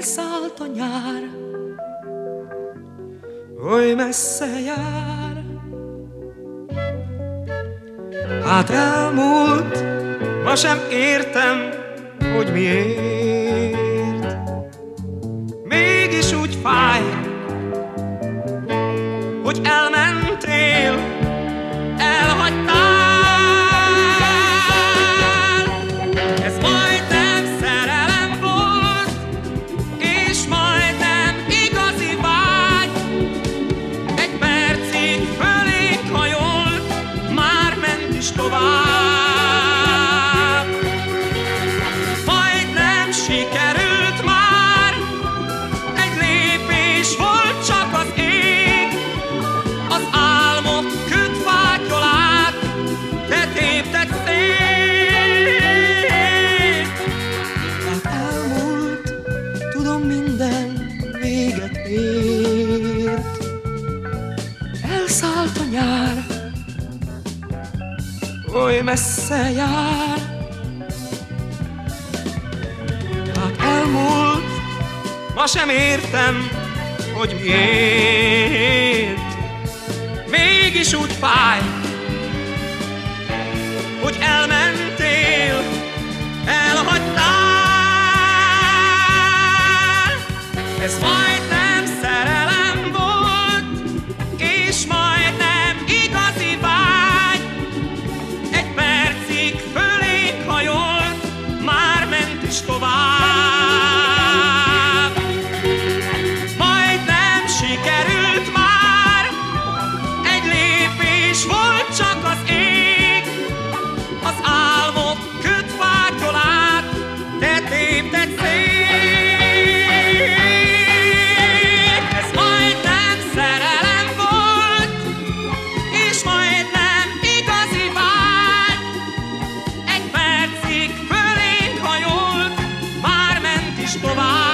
elszállt a nyár, oly messze jár. Hát elmúlt, ma sem értem, hogy miért. Mégis úgy fáj, hogy el tovább. Majdnem sikerült már, egy lépés volt csak az ég, az álmok kötvágyolát, te tépted szét. Hát elmúlt, tudom minden véget ért. Elszállt a nyár, oly messze jár. Hát elmúlt, ma sem értem, hogy miért. Mégis úgy fáj, hogy elmentél, elhagytál. Ez fáj. Lisboa.